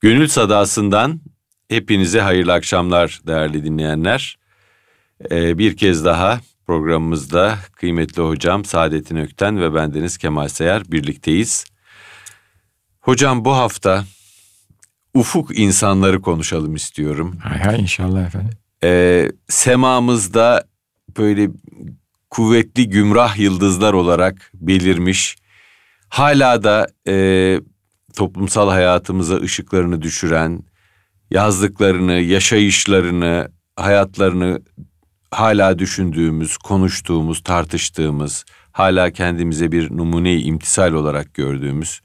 Gönül Sadası'ndan hepinize hayırlı akşamlar değerli dinleyenler. Ee, bir kez daha programımızda kıymetli hocam Saadettin Ökten ve bendeniz Kemal Sayar birlikteyiz. Hocam bu hafta ufuk insanları konuşalım istiyorum. Hay hay inşallah efendim. Ee, semamızda böyle kuvvetli gümrah yıldızlar olarak belirmiş, hala da e, toplumsal hayatımıza ışıklarını düşüren, yazdıklarını, yaşayışlarını, hayatlarını hala düşündüğümüz, konuştuğumuz, tartıştığımız, hala kendimize bir numune-i imtisal olarak gördüğümüz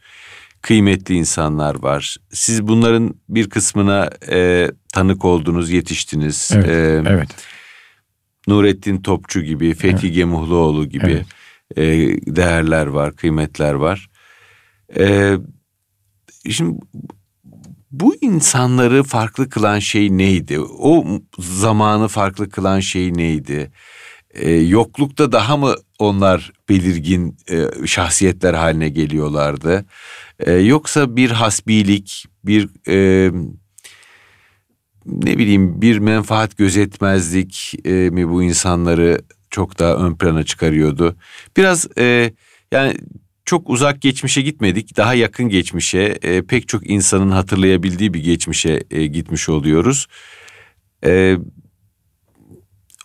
kıymetli insanlar var. Siz bunların bir kısmına e, tanık oldunuz, yetiştiniz. Evet, e, evet. Nurettin Topçu gibi, Fethi evet. Gemuhluoğlu gibi evet. e, değerler var, kıymetler var. E, şimdi bu insanları farklı kılan şey neydi? O zamanı farklı kılan şey neydi? Ee, yoklukta daha mı onlar belirgin e, şahsiyetler haline geliyorlardı? Ee, yoksa bir hasbilik, bir e, ne bileyim bir menfaat gözetmezlik e, mi bu insanları çok daha ön plana çıkarıyordu? Biraz e, yani çok uzak geçmişe gitmedik. Daha yakın geçmişe, e, pek çok insanın hatırlayabildiği bir geçmişe e, gitmiş oluyoruz. E,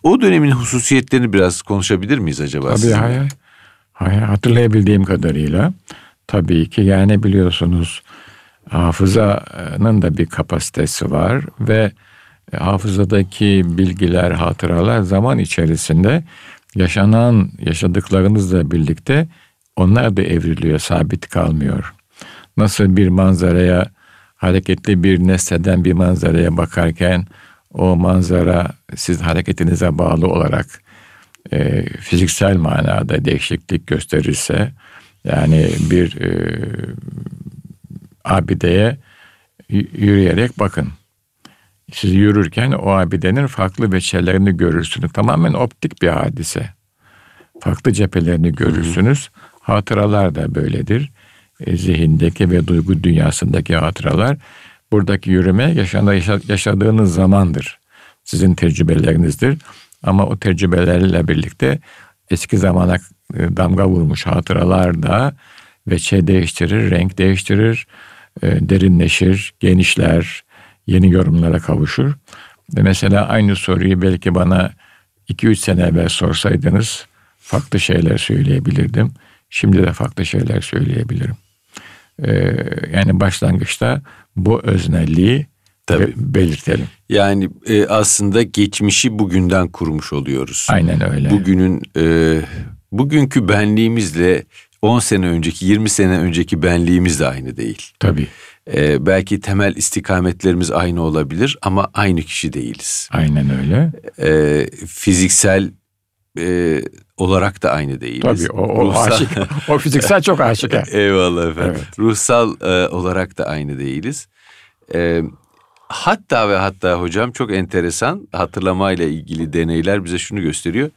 o dönemin hususiyetlerini biraz konuşabilir miyiz acaba? Tabii sizinle? hayır. Hayır hatırlayabildiğim kadarıyla. Tabii ki yani biliyorsunuz hafızanın da bir kapasitesi var ve hafızadaki bilgiler, hatıralar zaman içerisinde yaşanan, yaşadıklarınızla birlikte onlar da evriliyor, sabit kalmıyor. Nasıl bir manzaraya, hareketli bir nesneden bir manzaraya bakarken o manzara siz hareketinize bağlı olarak e, fiziksel manada değişiklik gösterirse yani bir e, abideye yürüyerek bakın. Siz yürürken o abidenin farklı veçelerini görürsünüz. Tamamen optik bir hadise. Farklı cephelerini görürsünüz. Hı hı. Hatıralar da böyledir. E, zihindeki ve duygu dünyasındaki hatıralar buradaki yürüme yaşanda yaşadığınız zamandır. Sizin tecrübelerinizdir. Ama o tecrübelerle birlikte eski zamana e, damga vurmuş hatıralar da veçe değiştirir, renk değiştirir, e, derinleşir, genişler, yeni yorumlara kavuşur. Ve mesela aynı soruyu belki bana 2-3 sene evvel sorsaydınız farklı şeyler söyleyebilirdim. Şimdi de farklı şeyler söyleyebilirim. Ee, yani başlangıçta bu öznelliği Tabii. belirtelim. Yani e, aslında geçmişi bugünden kurmuş oluyoruz. Aynen öyle. Bugünün e, bugünkü benliğimizle 10 sene önceki 20 sene önceki benliğimiz de aynı değil. Tabii. Ee, belki temel istikametlerimiz aynı olabilir ama aynı kişi değiliz. Aynen öyle. Ee, fiziksel e, olarak da aynı değiliz. Tabii o, o Ruhsal... aşık. o fiziksel çok aşık. Eyvallah efendim. Evet. Ruhsal e, olarak da aynı değiliz. E, hatta ve hatta hocam çok enteresan hatırlamayla ilgili deneyler bize şunu gösteriyor.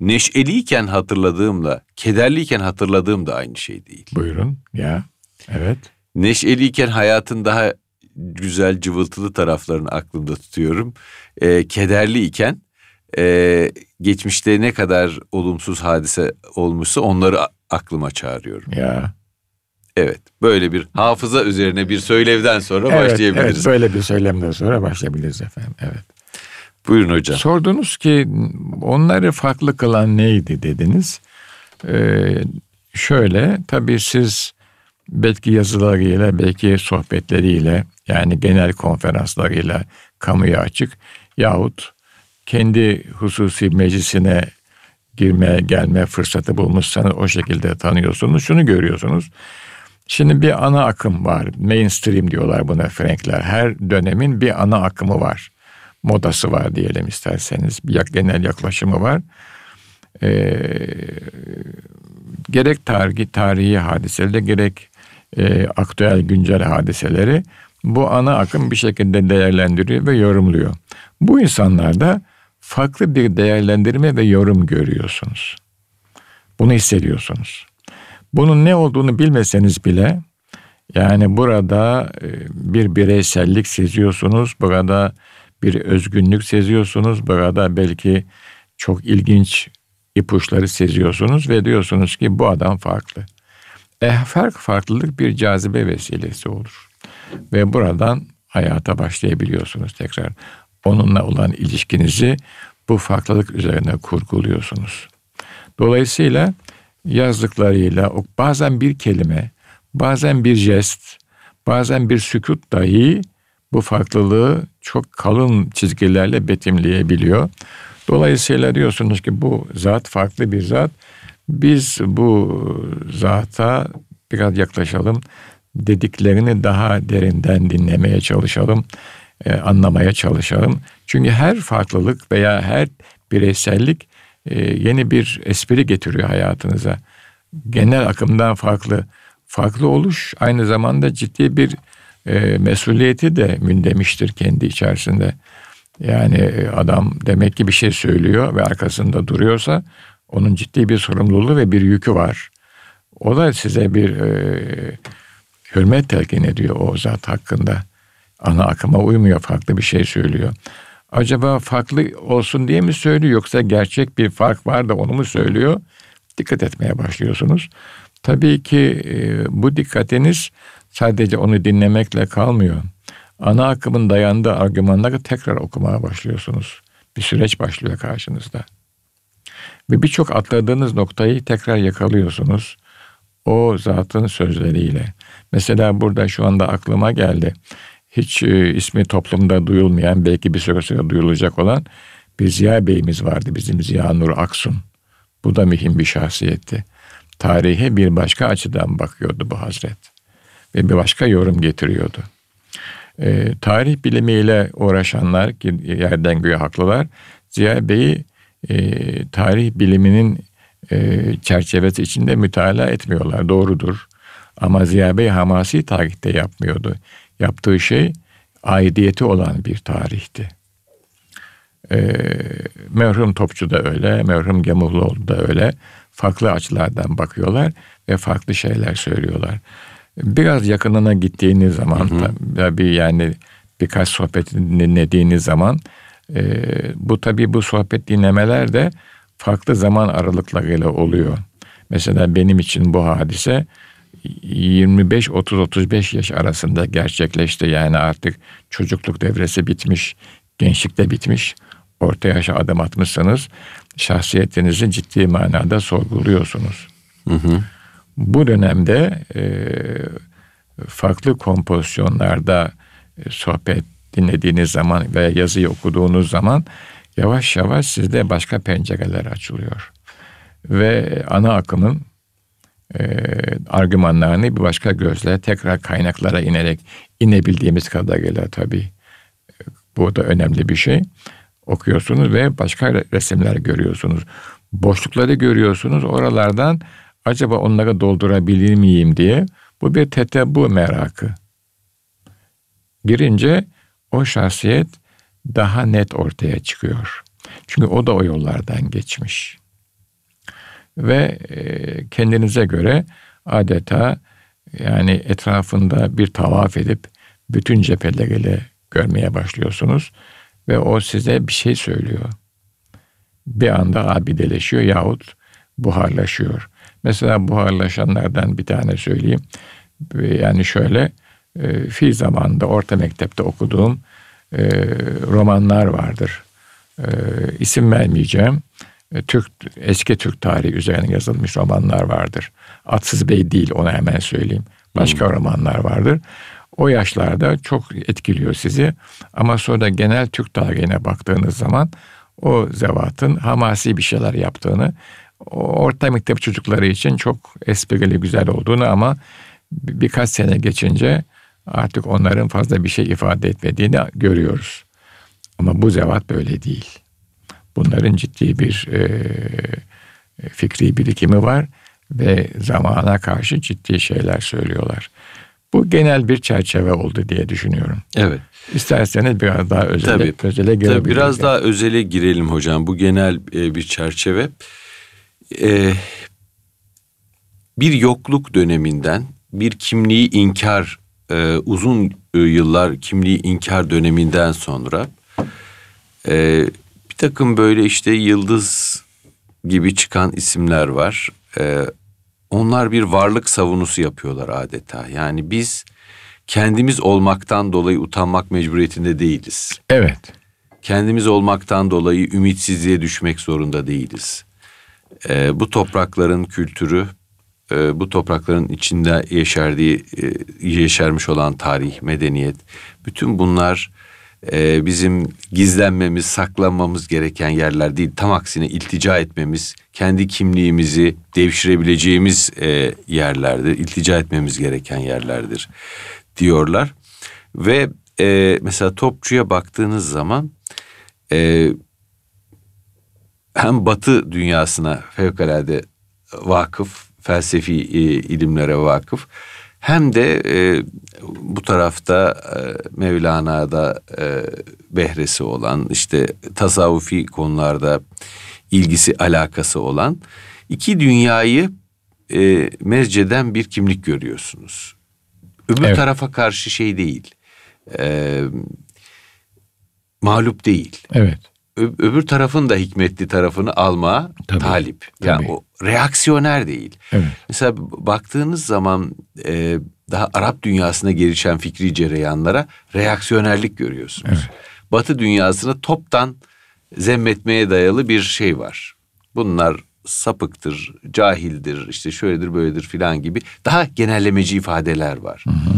Neşeliyken hatırladığımla, kederliyken hatırladığım da aynı şey değil. Buyurun ya. Evet. Neşeliyken hayatın daha güzel cıvıltılı taraflarını aklımda tutuyorum. E, kederliyken e, geçmişte ne kadar olumsuz hadise olmuşsa onları aklıma çağırıyorum. Ya. Evet böyle bir hafıza üzerine bir söylevden sonra evet, başlayabiliriz. Evet böyle bir söylemden sonra başlayabiliriz efendim. Evet. Buyurun hocam. Sordunuz ki onları farklı kılan neydi dediniz. Ee, şöyle tabii siz belki yazılarıyla belki sohbetleriyle yani genel konferanslarıyla kamuya açık yahut kendi hususi meclisine girme gelme fırsatı bulmuşsanız o şekilde tanıyorsunuz. Şunu görüyorsunuz. Şimdi bir ana akım var. Mainstream diyorlar buna Frankler. Her dönemin bir ana akımı var. Modası var diyelim isterseniz. Bir genel yaklaşımı var. Ee, gerek tarihi, tarihi hadiseleri gerek e, aktüel güncel hadiseleri bu ana akım bir şekilde değerlendiriyor ve yorumluyor. Bu insanlar da farklı bir değerlendirme ve yorum görüyorsunuz. Bunu hissediyorsunuz. Bunun ne olduğunu bilmeseniz bile Yani burada e, bir bireysellik seziyorsunuz, burada bir özgünlük seziyorsunuz, burada belki çok ilginç ipuçları seziyorsunuz ve diyorsunuz ki bu adam farklı. E, fark farklılık bir cazibe vesilesi olur. Ve buradan hayata başlayabiliyorsunuz tekrar. Onunla olan ilişkinizi bu farklılık üzerine kurguluyorsunuz. Dolayısıyla yazdıklarıyla bazen bir kelime, bazen bir jest, bazen bir sükut dahi bu farklılığı çok kalın çizgilerle betimleyebiliyor. Dolayısıyla diyorsunuz ki bu zat farklı bir zat. Biz bu zata biraz yaklaşalım. Dediklerini daha derinden dinlemeye çalışalım. E, anlamaya çalışalım. Çünkü her farklılık veya her bireysellik e, yeni bir espri getiriyor hayatınıza. Genel akımdan farklı. Farklı oluş aynı zamanda ciddi bir e, mesuliyeti de mündemiştir kendi içerisinde. Yani e, adam demek ki bir şey söylüyor ve arkasında duruyorsa onun ciddi bir sorumluluğu ve bir yükü var. O da size bir e, hürmet telkin ediyor o zat hakkında. Ana akıma uymuyor, farklı bir şey söylüyor. Acaba farklı olsun diye mi söylüyor yoksa gerçek bir fark var da onu mu söylüyor? Dikkat etmeye başlıyorsunuz. Tabii ki e, bu dikkatiniz sadece onu dinlemekle kalmıyor. Ana akımın dayandığı argümanları tekrar okumaya başlıyorsunuz. Bir süreç başlıyor karşınızda. Ve birçok atladığınız noktayı tekrar yakalıyorsunuz. O zatın sözleriyle. Mesela burada şu anda aklıma geldi. Hiç e, ismi toplumda duyulmayan, belki bir süre sonra duyulacak olan bir Ziya Bey'imiz vardı bizim Ziya Nur Aksun. Bu da mühim bir şahsiyetti. Tarihe bir başka açıdan bakıyordu bu hazret. Ve bir başka yorum getiriyordu. E, tarih bilimiyle uğraşanlar ki yerden göğe haklılar Ziya Bey'i e, tarih biliminin e, çerçevesi içinde mütalaa etmiyorlar. Doğrudur. Ama Ziya Bey hamasi tarihte yapmıyordu. Yaptığı şey aidiyeti olan bir tarihti. E, merhum Topçu da öyle, merhum Gemuhluoğlu da öyle. Farklı açılardan bakıyorlar ve farklı şeyler söylüyorlar. Biraz yakınına gittiğiniz zaman tabii yani birkaç sohbet dinlediğiniz zaman e, bu tabii bu sohbet dinlemeler de farklı zaman aralıklarıyla oluyor. Mesela benim için bu hadise 25-30-35 yaş arasında gerçekleşti. Yani artık çocukluk devresi bitmiş, gençlik de bitmiş. Orta yaşa adım atmışsanız şahsiyetinizi ciddi manada sorguluyorsunuz. Hı hı. Bu dönemde e, farklı kompozisyonlarda e, sohbet dinlediğiniz zaman veya yazıyı okuduğunuz zaman yavaş yavaş sizde başka pencereler açılıyor. Ve ana akımın e, argümanlarını bir başka gözle tekrar kaynaklara inerek inebildiğimiz kadarıyla tabii bu da önemli bir şey. Okuyorsunuz ve başka resimler görüyorsunuz. Boşlukları görüyorsunuz. Oralardan acaba onları doldurabilir miyim diye bu bir bu merakı. Girince o şahsiyet daha net ortaya çıkıyor. Çünkü o da o yollardan geçmiş. Ve e, kendinize göre adeta yani etrafında bir tavaf edip bütün cepheleriyle görmeye başlıyorsunuz ve o size bir şey söylüyor. Bir anda abideleşiyor yahut buharlaşıyor. Mesela buharlaşanlardan bir tane söyleyeyim. Yani şöyle e, fi zamanında orta mektepte okuduğum e, romanlar vardır. E, isim vermeyeceğim. E, Türk eski Türk tarihi üzerine yazılmış romanlar vardır. Atsız Bey değil onu hemen söyleyeyim. Başka hmm. romanlar vardır. O yaşlarda çok etkiliyor sizi. Ama sonra genel Türk tarihine baktığınız zaman o zevatın hamasi bir şeyler yaptığını orta mektep çocukları için çok esprili güzel olduğunu ama birkaç sene geçince artık onların fazla bir şey ifade etmediğini görüyoruz. Ama bu zevat böyle değil. Bunların ciddi bir e, fikri birikimi var ve zamana karşı ciddi şeyler söylüyorlar. Bu genel bir çerçeve oldu diye düşünüyorum. Evet. İsterseniz biraz daha özele, Tabii, özele girebiliriz. Tabii biraz daha özele girelim hocam. Bu genel e, bir çerçeve. E, bir yokluk döneminden bir kimliği inkar e, uzun e, yıllar kimliği inkar döneminden sonra e, takım böyle işte yıldız gibi çıkan isimler var. E, onlar bir varlık savunusu yapıyorlar adeta. Yani biz kendimiz olmaktan dolayı utanmak mecburiyetinde değiliz. Evet. Kendimiz olmaktan dolayı ümitsizliğe düşmek zorunda değiliz. E, bu toprakların kültürü, e, bu toprakların içinde yeşerdiği, e, yeşermiş olan tarih, medeniyet, bütün bunlar e, bizim gizlenmemiz, saklanmamız gereken yerler değil. Tam aksine iltica etmemiz, kendi kimliğimizi devşirebileceğimiz e, yerlerdir. İltica etmemiz gereken yerlerdir diyorlar. Ve e, mesela topçuya baktığınız zaman e, hem Batı dünyasına fevkalade vakıf, felsefi e, ilimlere vakıf hem de e, bu tarafta e, Mevlana'da e, behresi olan işte tasavvufi konularda ilgisi alakası olan iki dünyayı e, mezceden bir kimlik görüyorsunuz. Öbür evet. tarafa karşı şey değil. E, mağlup değil. Evet. Öbür tarafın da hikmetli tarafını alma tabii, talip. Yani tabii. o reaksiyoner değil. Evet. Mesela baktığınız zaman e, daha Arap dünyasına gelişen fikri cereyanlara reaksiyonerlik görüyorsunuz. Evet. Batı dünyasını toptan zemmetmeye dayalı bir şey var. Bunlar sapıktır, cahildir, işte şöyledir, böyledir filan gibi daha genellemeci ifadeler var. Hı hı.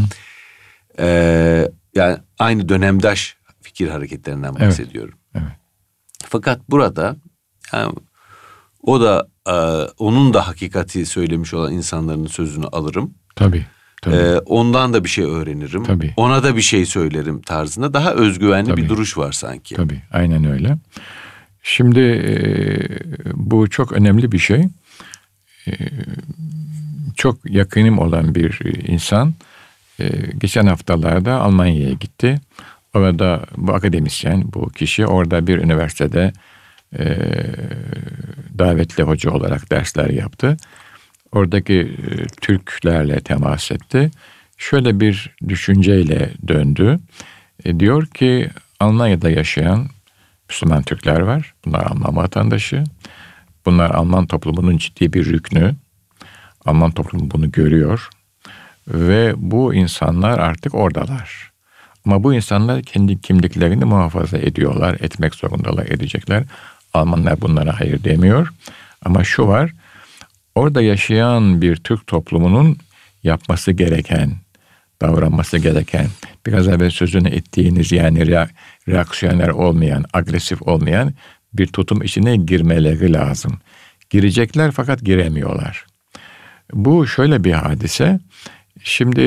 Ee, yani aynı dönemdaş fikir hareketlerinden bahsediyorum. Fakat burada yani o da e, onun da hakikati söylemiş olan insanların sözünü alırım. Tabii. Tabii. Ee, ondan da bir şey öğrenirim. Tabii. Ona da bir şey söylerim tarzında daha özgüvenli Tabii. bir duruş var sanki. Tabii aynen öyle. Şimdi e, bu çok önemli bir şey. E, çok yakınım olan bir insan e, geçen haftalarda Almanya'ya gitti. Orada bu akademisyen, bu kişi orada bir üniversitede e, davetli hoca olarak dersler yaptı. Oradaki e, Türklerle temas etti. Şöyle bir düşünceyle döndü. E, diyor ki Almanya'da yaşayan Müslüman Türkler var. Bunlar Alman vatandaşı. Bunlar Alman toplumunun ciddi bir rüknü. Alman toplumu bunu görüyor. Ve bu insanlar artık oradalar. Ama bu insanlar kendi kimliklerini muhafaza ediyorlar, etmek zorundalar, edecekler. Almanlar bunlara hayır demiyor. Ama şu var, orada yaşayan bir Türk toplumunun yapması gereken, davranması gereken, biraz evvel sözünü ettiğiniz yani reaksiyoner olmayan, agresif olmayan bir tutum içine girmeleri lazım. Girecekler fakat giremiyorlar. Bu şöyle bir hadise. Şimdi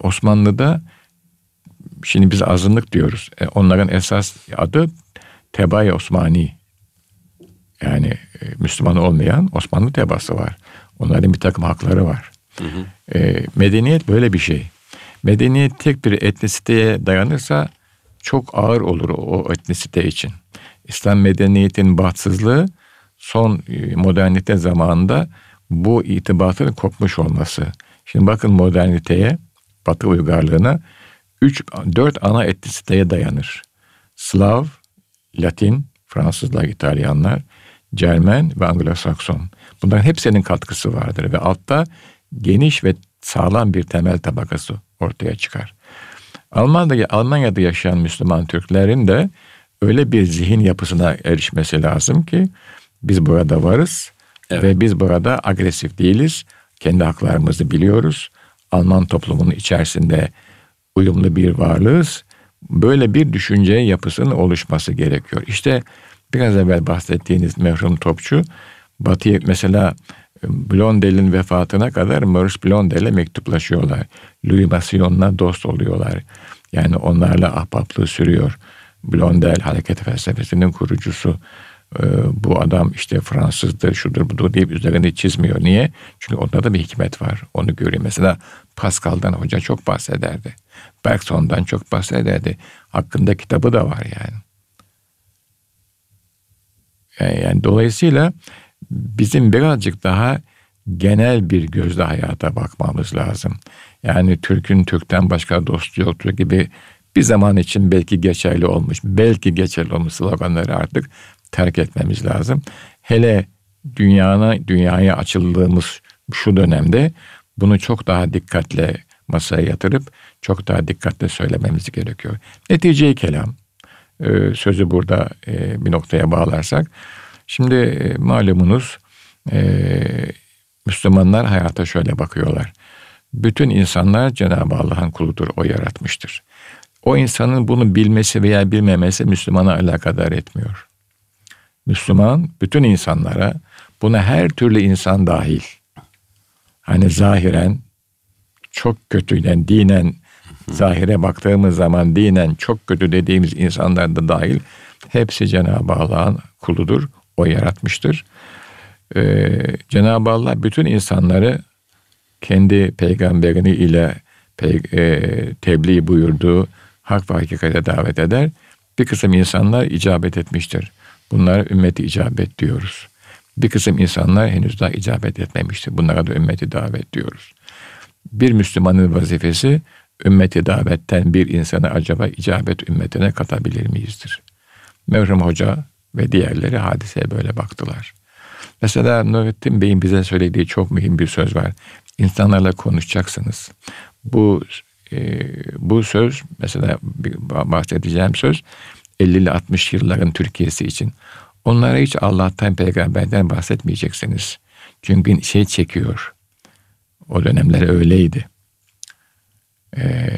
Osmanlı'da şimdi biz azınlık diyoruz. E, onların esas adı Tebay Osmani. Yani e, Müslüman olmayan Osmanlı tebası var. Onların bir takım hakları var. Hı hı. E, medeniyet böyle bir şey. Medeniyet tek bir etnisiteye dayanırsa çok ağır olur o etnisite için. İslam medeniyetinin bahtsızlığı son e, modernite zamanında bu itibatın kopmuş olması. Şimdi bakın moderniteye, Batı uygarlığına üç, dört ana etnisiteye dayanır. Slav, Latin, Fransızlar, İtalyanlar, Cermen ve Anglo-Sakson. Bunların hepsinin katkısı vardır ve altta geniş ve sağlam bir temel tabakası ortaya çıkar. Almanya'da, Almanya'da yaşayan Müslüman Türklerin de öyle bir zihin yapısına erişmesi lazım ki biz burada varız evet. ve biz burada agresif değiliz. Kendi haklarımızı biliyoruz. Alman toplumunun içerisinde uyumlu bir varlığız. Böyle bir düşünce yapısının oluşması gerekiyor. İşte biraz evvel bahsettiğiniz merhum topçu Batı'ya mesela Blondel'in vefatına kadar Maurice Blondel'e mektuplaşıyorlar. Louis Massillon'la dost oluyorlar. Yani onlarla ahbaplığı sürüyor. Blondel hareket felsefesinin kurucusu. Ee, bu adam işte Fransızdır, şudur budur deyip üzerinde çizmiyor. Niye? Çünkü onda da bir hikmet var. Onu görüyor. Mesela Pascal'dan hoca çok bahsederdi. Bergson'dan çok bahsederdi. Hakkında kitabı da var yani. Yani, yani dolayısıyla bizim birazcık daha genel bir gözle hayata bakmamız lazım. Yani Türk'ün Türk'ten başka dostu yoktur gibi bir zaman için belki geçerli olmuş, belki geçerli olmuş sloganları artık terk etmemiz lazım. Hele dünyana, dünyaya açıldığımız şu dönemde bunu çok daha dikkatle masaya yatırıp çok daha dikkatle söylememiz gerekiyor. Netice kelam e, sözü burada e, bir noktaya bağlarsak. Şimdi e, malumunuz Müslümanlar hayata şöyle bakıyorlar. Bütün insanlar Cenab-ı Allah'ın kuludur, o yaratmıştır. O insanın bunu bilmesi veya bilmemesi Müslümana alakadar etmiyor. Müslüman bütün insanlara, buna her türlü insan dahil, hani zahiren çok kötüden dinen zahire baktığımız zaman dinen çok kötü dediğimiz insanlar da dahil hepsi Cenab-ı Allah'ın kuludur. O yaratmıştır. Ee, Cenab-ı Allah bütün insanları kendi peygamberini ile pe, e, tebliğ buyurduğu hak ve hakikate davet eder. Bir kısım insanlar icabet etmiştir. Bunlara ümmeti icabet diyoruz. Bir kısım insanlar henüz daha icabet etmemiştir. Bunlara da ümmeti davet diyoruz. Bir Müslümanın vazifesi ümmeti davetten bir insanı acaba icabet ümmetine katabilir miyizdir? Merhum Hoca ve diğerleri hadiseye böyle baktılar. Mesela Nurettin Bey'in bize söylediği çok mühim bir söz var. İnsanlarla konuşacaksınız. Bu e, bu söz mesela bahsedeceğim söz 50 ile 60 yılların Türkiye'si için. Onlara hiç Allah'tan peygamberden bahsetmeyeceksiniz. Çünkü şey çekiyor. O dönemler öyleydi. Ee,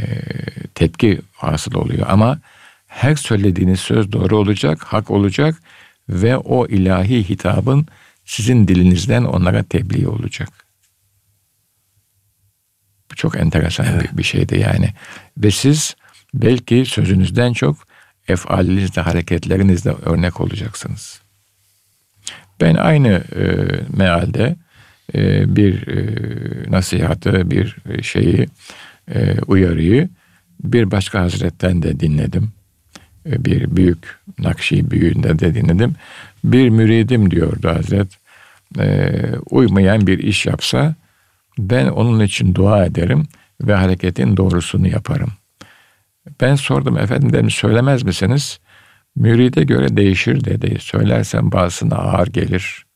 tepki hasıl oluyor ama her söylediğiniz söz doğru olacak, hak olacak ve o ilahi hitabın sizin dilinizden onlara tebliğ olacak. Bu çok enteresan evet. bir, bir şeydi yani. Ve siz belki sözünüzden çok efalinizde, hareketlerinizde örnek olacaksınız. Ben aynı e, mealde e, bir e, nasihatı, bir şeyi, e, uyarıyı bir başka hazretten de dinledim. E, bir büyük Nakşi büyüğünde de dinledim. Bir müridim diyordu Hazret. E, uymayan bir iş yapsa ben onun için dua ederim ve hareketin doğrusunu yaparım. Ben sordum efendim dedim söylemez misiniz? Müride göre değişir dedi. Söylersen bazısına ağır gelir.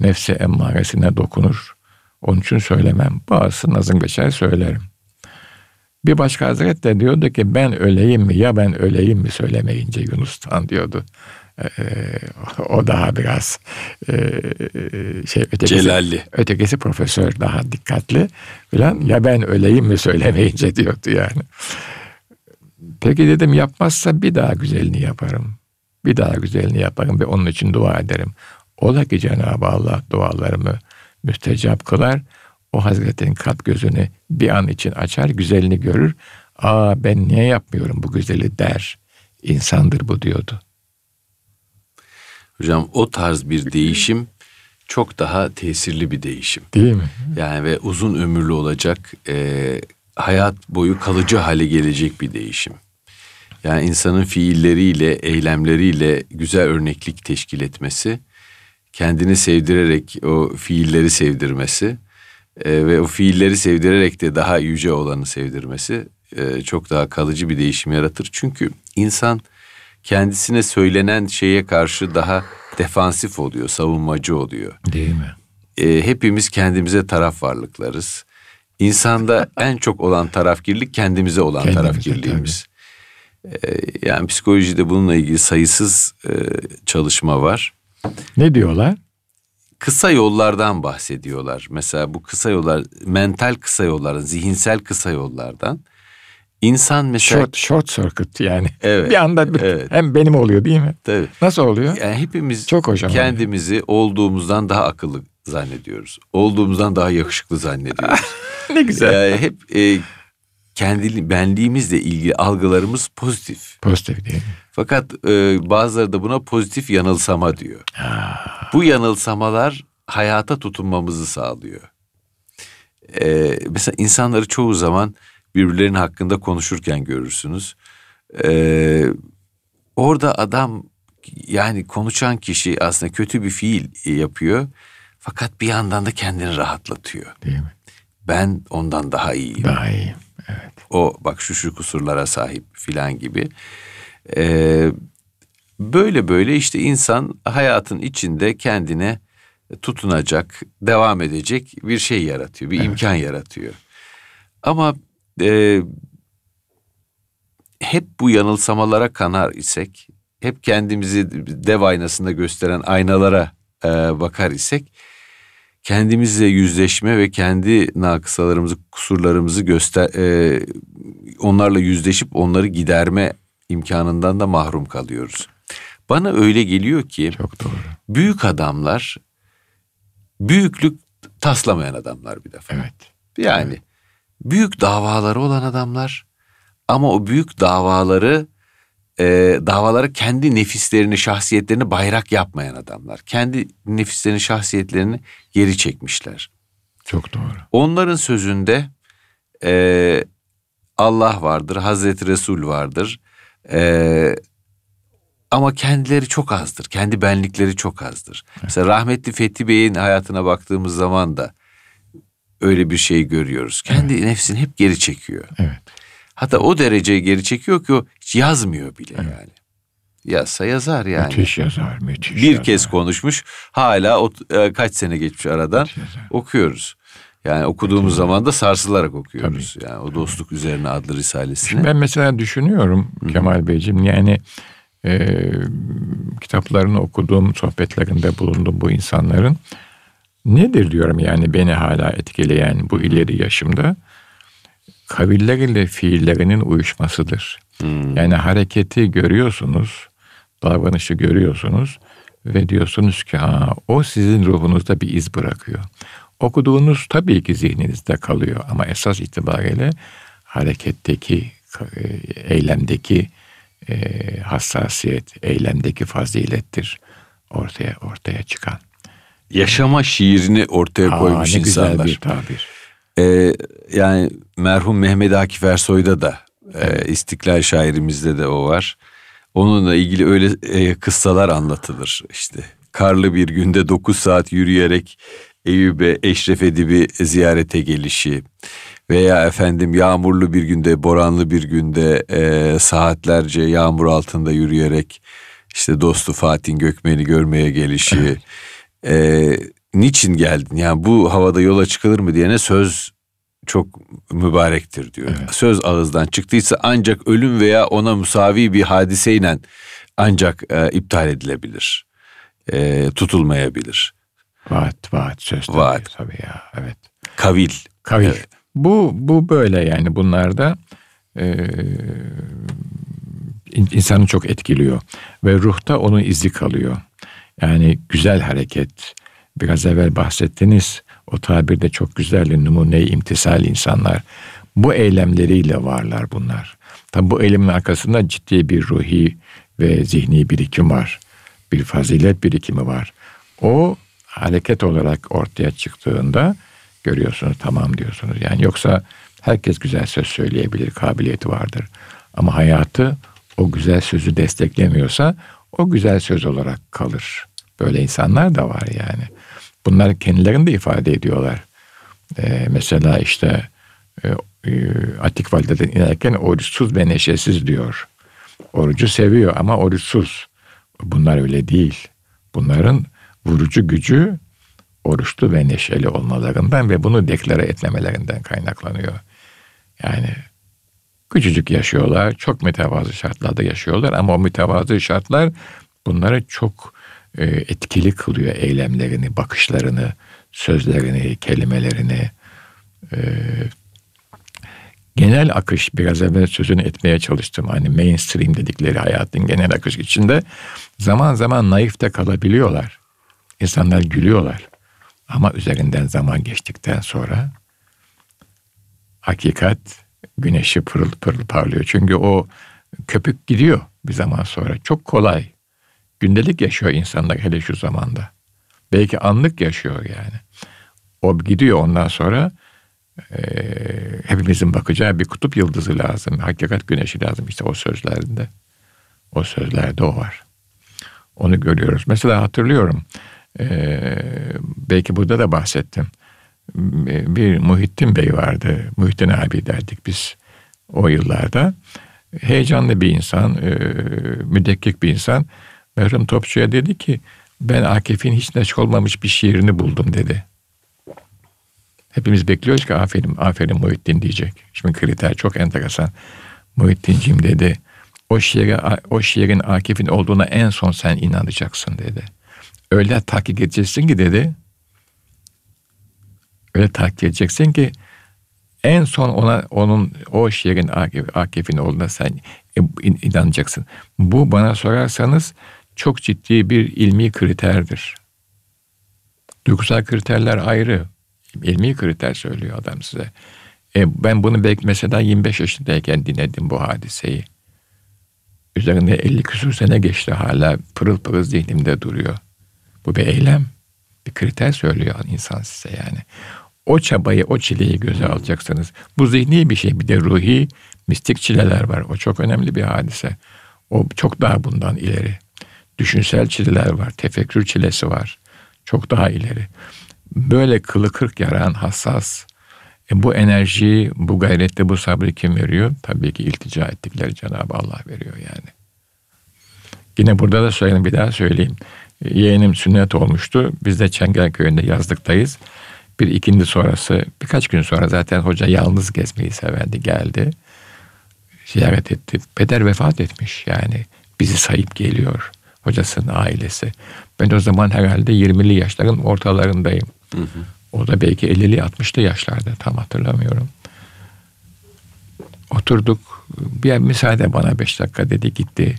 Nefsi emmaresine dokunur. Onun için söylemem. Bazısı nazım geçer söylerim. Bir başka hazret de diyordu ki ben öleyim mi ya ben öleyim mi söylemeyince Yunus'tan diyordu. Ee, o daha biraz e, şey ötekisi, Celalli. ötekisi profesör daha dikkatli falan ya ben öleyim mi söylemeyince diyordu yani. Peki dedim yapmazsa bir daha güzelini yaparım. Bir daha güzelini yaparım ve onun için dua ederim. Ola ki Cenab-ı Allah dualarımı müstecap kılar o Hazretin kalp gözünü bir an için açar, güzelini görür. Aa ben niye yapmıyorum bu güzeli der. İnsandır bu diyordu. Hocam o tarz bir değişim çok daha tesirli bir değişim. Değil mi? Yani ve uzun ömürlü olacak, e, hayat boyu kalıcı hale gelecek bir değişim. Yani insanın fiilleriyle, eylemleriyle güzel örneklik teşkil etmesi, kendini sevdirerek o fiilleri sevdirmesi e, ve o fiilleri sevdirerek de daha yüce olanı sevdirmesi e, çok daha kalıcı bir değişim yaratır. Çünkü insan kendisine söylenen şeye karşı daha defansif oluyor, savunmacı oluyor. Değil mi? E, hepimiz kendimize taraf varlıklarız. İnsanda en çok olan tarafgirlik kendimize olan kendimize, tarafgirliğimiz. E, yani psikolojide bununla ilgili sayısız e, çalışma var. Ne diyorlar? kısa yollardan bahsediyorlar. Mesela bu kısa yollar, mental kısa yollardan, zihinsel kısa yollardan. İnsan mesela... Short, short circuit yani. Evet. Bir anda bir, evet. hem benim oluyor değil mi? Tabii. Nasıl oluyor? Yani hepimiz Çok hoş kendimizi yani. olduğumuzdan daha akıllı zannediyoruz. Olduğumuzdan daha yakışıklı zannediyoruz. ne güzel. Yani hep e, kendi benliğimizle ilgili algılarımız pozitif. Pozitif değil mi? Fakat e, bazıları da buna pozitif yanılsama diyor. Ha. Bu yanılsamalar hayata tutunmamızı sağlıyor. E, mesela insanları çoğu zaman birbirlerinin hakkında konuşurken görürsünüz. E, orada adam yani konuşan kişi aslında kötü bir fiil yapıyor. Fakat bir yandan da kendini rahatlatıyor. Değil mi? Ben ondan daha iyiyim. Daha iyi. O bak şu şu kusurlara sahip filan gibi. Ee, böyle böyle işte insan hayatın içinde kendine tutunacak, devam edecek bir şey yaratıyor, bir evet. imkan yaratıyor. Ama e, hep bu yanılsamalara kanar isek, hep kendimizi dev aynasında gösteren aynalara e, bakar isek, kendimizle yüzleşme ve kendi nakısalarımızı, kusurlarımızı göster, e, onlarla yüzleşip onları giderme imkanından da mahrum kalıyoruz. Bana öyle geliyor ki çok doğru. Büyük adamlar büyüklük taslamayan adamlar bir defa. Evet. Yani evet. büyük davaları olan adamlar ama o büyük davaları e, davaları kendi nefislerini, şahsiyetlerini bayrak yapmayan adamlar. Kendi nefislerini, şahsiyetlerini geri çekmişler. Çok doğru. Onların sözünde e, Allah vardır, Hazreti Resul vardır. E, ama kendileri çok azdır. Kendi benlikleri çok azdır. Evet. Mesela rahmetli Fethi Bey'in hayatına baktığımız zaman da öyle bir şey görüyoruz. Kendi evet. nefsini hep geri çekiyor. Evet. Hatta o dereceye geri çekiyor ki o hiç yazmıyor bile evet. yani. Yazsa yazar yani. Müthiş yazar, müthiş Bir yazar. kez konuşmuş, hala o, e, kaç sene geçmiş aradan okuyoruz. Yani okuduğumuz evet. zaman da sarsılarak okuyoruz. Tabii. Yani o dostluk üzerine adlı risalesini. Şimdi ben mesela düşünüyorum Hı-hı. Kemal Beyciğim yani e, kitaplarını okuduğum, sohbetlerinde bulundum bu insanların. Nedir diyorum yani beni hala etkileyen bu ileri yaşımda? Kavilleriyle fiillerinin uyuşmasıdır. Hmm. Yani hareketi görüyorsunuz, davranışı görüyorsunuz ve diyorsunuz ki ha o sizin ruhunuzda bir iz bırakıyor. Okuduğunuz tabii ki zihninizde kalıyor ama esas itibariyle hareketteki, e, eylemdeki e, hassasiyet, eylemdeki fazilettir ortaya ortaya çıkan. Yaşama şiirini ortaya Aa, koymuş ne insanlar. Güzel bir tabir. Ee, yani merhum Mehmet Akif Ersoy'da da e, İstiklal şairimizde de o var. Onunla ilgili öyle e, kıssalar anlatılır işte. Karlı bir günde 9 saat yürüyerek Eyüp'e Eşref Edip'i ziyarete gelişi veya efendim yağmurlu bir günde, boranlı bir günde e, saatlerce yağmur altında yürüyerek işte dostu Fatih Gökmen'i görmeye gelişi. E, niçin geldin? Yani bu havada yola çıkılır mı diyene söz çok mübarektir diyor. Evet. Söz ağızdan çıktıysa ancak ölüm veya ona musavi bir hadiseyle ancak e, iptal edilebilir. E, tutulmayabilir. Vaat, vaat söz tabii, vaat. tabii ya. Evet. Kavil. Kavil. Evet. Bu bu böyle yani bunlarda e, insanı çok etkiliyor ve ruhta onun izi kalıyor. Yani güzel hareket. Biraz evvel bahsettiniz. O tabirde çok güzel numune imtisal insanlar. Bu eylemleriyle varlar bunlar. Tabi bu eylemin arkasında ciddi bir ruhi ve zihni birikim var. Bir fazilet birikimi var. O hareket olarak ortaya çıktığında görüyorsunuz tamam diyorsunuz. Yani yoksa herkes güzel söz söyleyebilir, kabiliyeti vardır. Ama hayatı o güzel sözü desteklemiyorsa o güzel söz olarak kalır. Böyle insanlar da var yani. Bunlar kendilerini de ifade ediyorlar. Ee, mesela işte e, e, Atik Valide'den inerken oruçsuz ve neşesiz diyor. Orucu seviyor ama oruçsuz. Bunlar öyle değil. Bunların vurucu gücü oruçlu ve neşeli olmalarından ve bunu deklare etmemelerinden kaynaklanıyor. Yani küçücük yaşıyorlar, çok mütevazı şartlarda yaşıyorlar ama o mütevazı şartlar bunları çok e, etkili kılıyor eylemlerini, bakışlarını, sözlerini, kelimelerini. E, genel akış biraz evvel sözünü etmeye çalıştım. Hani mainstream dedikleri hayatın genel akış içinde zaman zaman naif de kalabiliyorlar. İnsanlar gülüyorlar. Ama üzerinden zaman geçtikten sonra hakikat güneşi pırıl pırıl parlıyor. Çünkü o köpük gidiyor bir zaman sonra. Çok kolay. Gündelik yaşıyor insanlar hele şu zamanda. Belki anlık yaşıyor yani. O gidiyor ondan sonra e, hepimizin bakacağı bir kutup yıldızı lazım. Hakikat güneşi lazım işte o sözlerinde. O sözlerde o var. Onu görüyoruz. Mesela hatırlıyorum Ee, belki burada da bahsettim. Bir Muhittin Bey vardı. Muhittin abi derdik biz o yıllarda. Heyecanlı bir insan, e, müdekkik bir insan. Merhum Topçu'ya dedi ki ben Akif'in hiç neşk olmamış bir şiirini buldum dedi. Hepimiz bekliyoruz ki aferin, aferin Muhittin diyecek. Şimdi kriter çok enteresan. Muhittinciğim dedi. O şiire, o şiirin Akif'in olduğuna en son sen inanacaksın dedi. Öyle takip edeceksin ki dedi. Öyle takip edeceksin ki en son ona onun o şiirin Akif, Akif'in olduğuna sen inanacaksın. Bu bana sorarsanız çok ciddi bir ilmi kriterdir. Duygusal kriterler ayrı. İlmi kriter söylüyor adam size. E, ben bunu belki mesela 25 yaşındayken dinledim bu hadiseyi. Üzerinde 50 küsur sene geçti hala pırıl pırıl zihnimde duruyor. Bu bir eylem. Bir kriter söylüyor insan size yani. O çabayı, o çileyi göze alacaksınız. Bu zihni bir şey. Bir de ruhi, mistik çileler var. O çok önemli bir hadise. O çok daha bundan ileri. Düşünsel çileler var. Tefekkür çilesi var. Çok daha ileri. Böyle kılı kırk yaran hassas. E bu enerjiyi, bu gayrette, bu sabrı kim veriyor? Tabii ki iltica ettikleri Cenab-ı Allah veriyor yani. Yine burada da söyleyeyim, bir daha söyleyeyim. Yeğenim sünnet olmuştu. Biz de Çengelköy'ünde yazlıktayız. Bir ikindi sonrası, birkaç gün sonra zaten hoca yalnız gezmeyi severdi, geldi. Ziyaret etti. Peder vefat etmiş yani. Bizi sayıp geliyor hocasının ailesi. Ben o zaman herhalde 20'li yaşların ortalarındayım. Hı hı. O da belki 50'li 60'lı yaşlarda tam hatırlamıyorum. Oturduk. Bir müsaade bana beş dakika dedi gitti.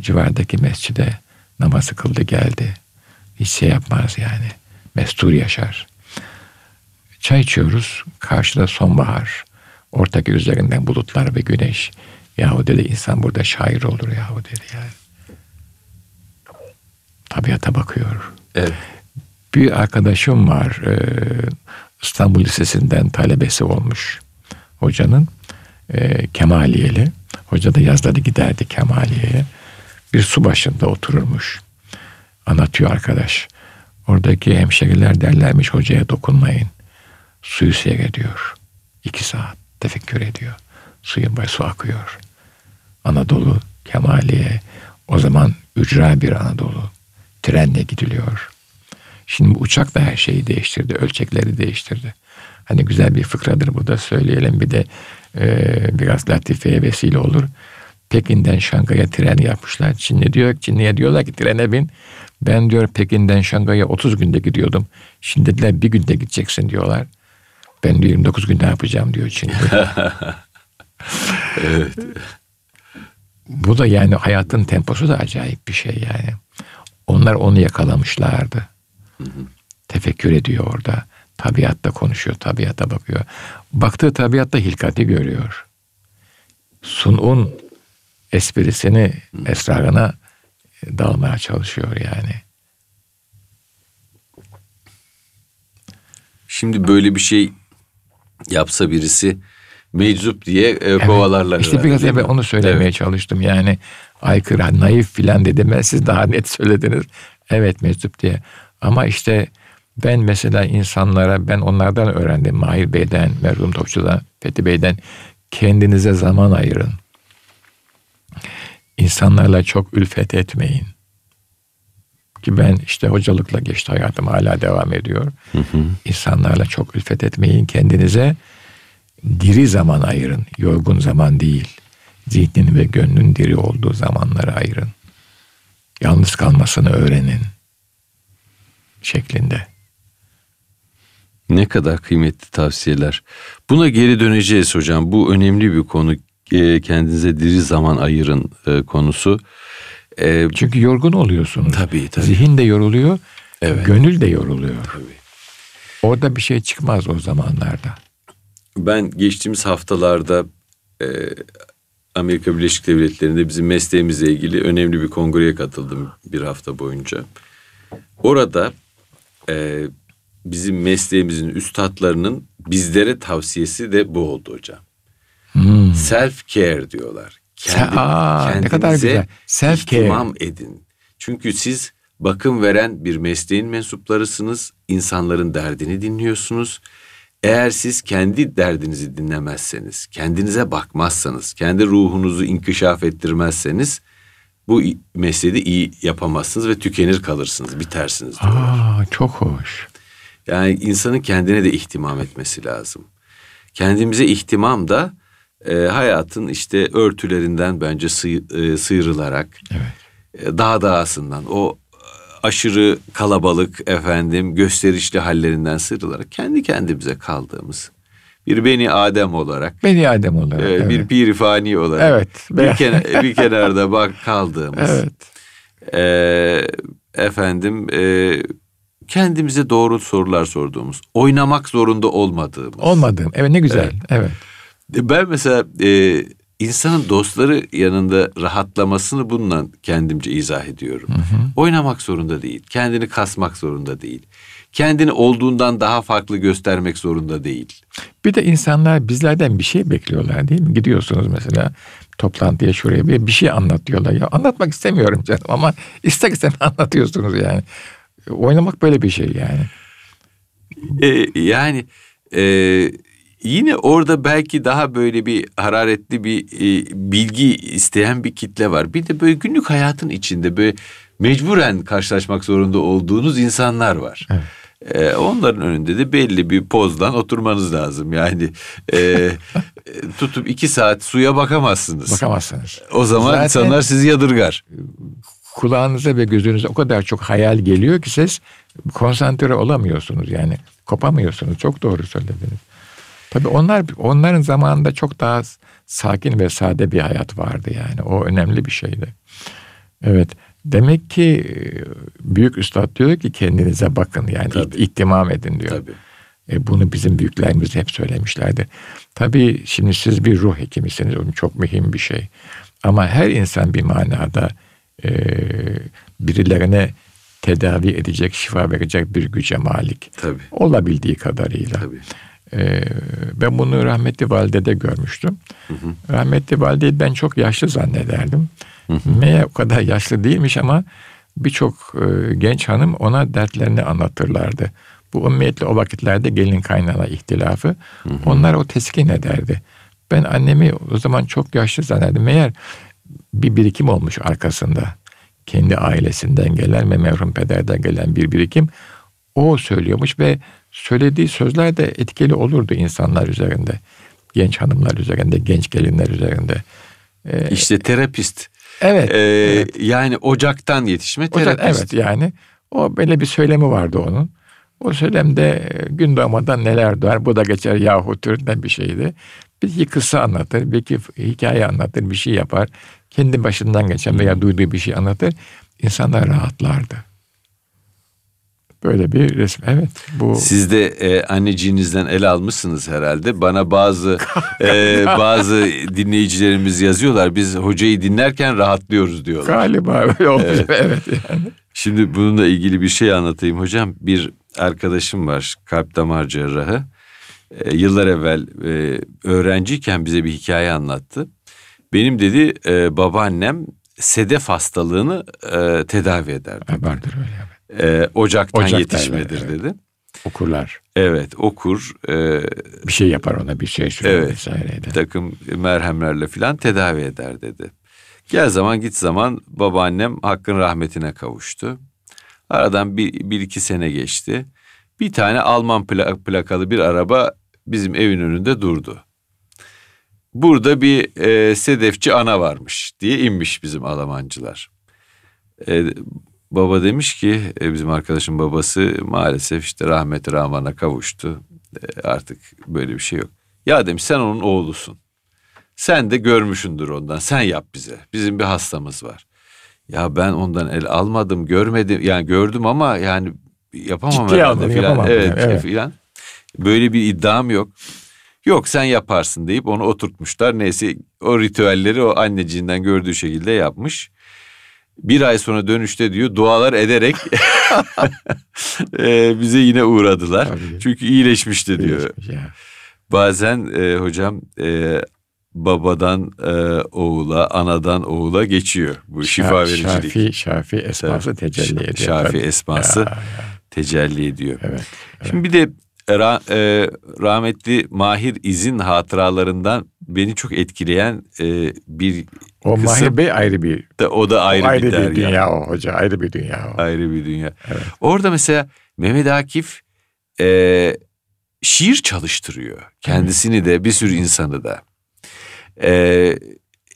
Civardaki mescide namazı kıldı geldi. Hiç şey yapmaz yani. Mestur yaşar. Çay içiyoruz. Karşıda sonbahar. Ortaki üzerinden bulutlar ve güneş. Yahu dedi insan burada şair olur yahu dedi yani. Tabiata bakıyor. Evet. Bir arkadaşım var. E, İstanbul Lisesi'nden talebesi olmuş hocanın. E, Kemaliyeli. Hoca da yazları giderdi Kemaliye'ye. Bir su başında otururmuş. Anlatıyor arkadaş. Oradaki hemşeriler derlermiş hocaya dokunmayın. Suyu seyrediyor. İki saat tefekkür ediyor. Suyun başı su akıyor. Anadolu, Kemaliye, o zaman ücra bir Anadolu. Trenle gidiliyor. Şimdi uçak da her şeyi değiştirdi. Ölçekleri değiştirdi. Hani güzel bir fıkradır bu da söyleyelim. Bir de e, biraz latifeye vesile olur. Pekin'den Şangay'a tren yapmışlar. Çinli diyor, Çinli'ye diyorlar ki trene bin. Ben diyor Pekin'den Şangay'a 30 günde gidiyordum. Şimdi dediler bir günde gideceksin diyorlar. Ben diyor 29 günde yapacağım diyor Çinli. evet. Bu da yani hayatın temposu da acayip bir şey yani. Onlar onu yakalamışlardı. Hı hı. Tefekkür ediyor orada. Tabiatta konuşuyor, tabiata bakıyor. Baktığı tabiatta hilkati görüyor. Sun'un esprisini, esrarına dalmaya çalışıyor yani. Şimdi böyle bir şey yapsa birisi meczup diye e, kovalarlar. Evet, işte biraz evvel onu söylemeye evet. çalıştım. Yani aykırı, naif filan dedim ben siz daha net söylediniz. Evet meczup diye. Ama işte ben mesela insanlara ben onlardan öğrendim. Mahir Bey'den, merhum Topçu'dan, Fethi Bey'den kendinize zaman ayırın. İnsanlarla çok ülfet etmeyin. Ki ben işte hocalıkla geçti hayatım hala devam ediyor. Hı hı. İnsanlarla çok ülfet etmeyin. Kendinize diri zaman ayırın. Yorgun zaman değil. Zihnin ve gönlün diri olduğu zamanları ayırın. Yalnız kalmasını öğrenin. Şeklinde. Ne kadar kıymetli tavsiyeler. Buna geri döneceğiz hocam. Bu önemli bir konu. E, kendinize diri zaman ayırın e, konusu. E, Çünkü yorgun oluyorsunuz. Tabii tabii. Zihin de yoruluyor. Evet. Gönül de yoruluyor. Tabii. Orada bir şey çıkmaz o zamanlarda. Ben geçtiğimiz haftalarda e, Amerika Birleşik Devletleri'nde bizim mesleğimizle ilgili önemli bir kongreye katıldım bir hafta boyunca. Orada e, bizim mesleğimizin üstadlarının bizlere tavsiyesi de bu oldu hocam. Hmm. Self care diyorlar. Kendi, Aa, ne kadar güzel. Self care. edin. Çünkü siz bakım veren bir mesleğin mensuplarısınız. İnsanların derdini dinliyorsunuz. Eğer siz kendi derdinizi dinlemezseniz, kendinize bakmazsanız, kendi ruhunuzu inkişaf ettirmezseniz bu mesleği iyi yapamazsınız ve tükenir kalırsınız, bitersiniz. Diyorlar. Aa, çok hoş. Yani insanın kendine de ihtimam etmesi lazım. Kendimize ihtimam da e, hayatın işte örtülerinden bence sıy, e, sıyrılarak evet. e, daha dağısından o aşırı kalabalık efendim gösterişli hallerinden sıyrılarak kendi kendimize kaldığımız bir beni Adem olarak beni Adem olarak e, evet. bir pirifani olarak evet. bir, kenar, bir kenarda bak kaldığımız evet. e, efendim e, kendimize doğru sorular sorduğumuz oynamak zorunda olmadığımız olmadığım evet ne güzel evet, evet. ben mesela e, insanın dostları yanında rahatlamasını bununla kendimce izah ediyorum. Hı hı. Oynamak zorunda değil, kendini kasmak zorunda değil. Kendini olduğundan daha farklı göstermek zorunda değil. Bir de insanlar bizlerden bir şey bekliyorlar değil mi? Gidiyorsunuz mesela toplantıya şuraya bir, bir şey anlat diyorlar. Ya anlatmak istemiyorum canım ama ister istemez anlatıyorsunuz yani. Oynamak böyle bir şey yani. Ee, yani e, yine orada belki daha böyle bir hararetli bir e, bilgi isteyen bir kitle var. Bir de böyle günlük hayatın içinde böyle mecburen karşılaşmak zorunda olduğunuz insanlar var. Evet. Ee, onların önünde de belli bir pozdan oturmanız lazım. Yani e, tutup iki saat suya bakamazsınız. Bakamazsınız. O zaman Zaten insanlar sizi yadırgar. Kulağınıza ve gözünüze o kadar çok hayal geliyor ki siz konsantre olamıyorsunuz yani. Kopamıyorsunuz. Çok doğru söylediniz. Tabii onlar onların zamanında çok daha sakin ve sade bir hayat vardı yani. O önemli bir şeydi. Evet. Demek ki büyük üstad diyor ki kendinize bakın yani Tabii. ihtimam edin diyor. Tabii. E bunu bizim büyüklerimiz hep söylemişlerdi. Tabii şimdi siz bir ruh hekimisiniz. O çok mühim bir şey. Ama her insan bir manada e, birilerine tedavi edecek, şifa verecek bir güce malik. Tabii. Olabildiği kadarıyla. Tabii. Ee, ben bunu rahmetli validede görmüştüm. Hı hı. Rahmetli valideyi ben çok yaşlı zannederdim. Hı hı. Meğer o kadar yaşlı değilmiş ama birçok e, genç hanım ona dertlerini anlatırlardı. Bu ummiyetle o vakitlerde gelin kaynana ihtilafı. Hı hı. Onlar o teskin ederdi. Ben annemi o zaman çok yaşlı zannederdim. Meğer bir birikim olmuş arkasında. Kendi ailesinden gelen ve merhum pederden gelen bir birikim. O söylüyormuş ve söylediği sözler de etkili olurdu insanlar üzerinde. Genç hanımlar üzerinde, genç gelinler üzerinde. Ee, işte terapist. Evet, ee, evet. Yani ocaktan yetişme terapist. Ocak, evet yani o böyle bir söylemi vardı onun. O söylemde gün doğmadan neler doğar bu da geçer yahu türünden bir şeydi. Bir kısa anlatır, bir iki hikaye anlatır, bir şey yapar. Kendi başından geçen veya duyduğu bir şey anlatır. İnsanlar rahatlardı. Böyle bir resim. Evet. Bu Siz de e, anneciğinizden el almışsınız herhalde. Bana bazı e, bazı dinleyicilerimiz yazıyorlar. Biz hocayı dinlerken rahatlıyoruz diyorlar. Galiba öyle olmuş. Evet. evet yani. Şimdi bununla ilgili bir şey anlatayım hocam. Bir arkadaşım var kalp damar cerrahı. E, yıllar evvel e, öğrenciyken bize bir hikaye anlattı. Benim dedi e, babaannem sedef hastalığını e, tedavi ederdi. Vardır öyle e, ocaktan, ocaktan yetişmedir evet. dedi. Okurlar. Evet okur. E, bir şey yapar ona bir şey sürer evet, vesaire. Bir takım merhemlerle filan tedavi eder dedi. Gel zaman git zaman babaannem hakkın rahmetine kavuştu. Aradan bir, bir iki sene geçti. Bir tane Alman plakalı bir araba bizim evin önünde durdu. Burada bir e, sedefçi ana varmış diye inmiş bizim Almancılar. E, Baba demiş ki e, bizim arkadaşın babası maalesef işte rahmet rahmana kavuştu. E, artık böyle bir şey yok. Ya demiş sen onun oğlusun. Sen de görmüşündür ondan. Sen yap bize. Bizim bir hastamız var. Ya ben ondan el almadım, görmedim. Yani gördüm ama yani yapamam Ciddi herhalde filan. Yapamam evet, yani, evet. filan. Böyle bir iddiam yok. Yok sen yaparsın deyip onu oturtmuşlar. Neyse o ritüelleri o anneciğinden gördüğü şekilde yapmış bir ay sonra dönüşte diyor dualar ederek e, bize yine uğradılar. Tabii. Çünkü iyileşmişti diyor. Bazen e, hocam e, babadan e, oğula, anadan oğula geçiyor. Bu şifa vericilik. Şafi, şafi esması tecelli ediyor. Şafi tabii. esması Ya, ya. tecelli ediyor. Evet. Şimdi bir de ra- e, rahmetli Mahir İz'in hatıralarından beni çok etkileyen e, bir O kısım Mahir Bey ayrı bir, da o da ayrı, o ayrı bir, bir, dünya o hoca. Ayrı bir dünya o. Ayrı bir dünya. Orada mesela Mehmet Akif e, şiir çalıştırıyor. Kendisini de bir sürü insanı da. E,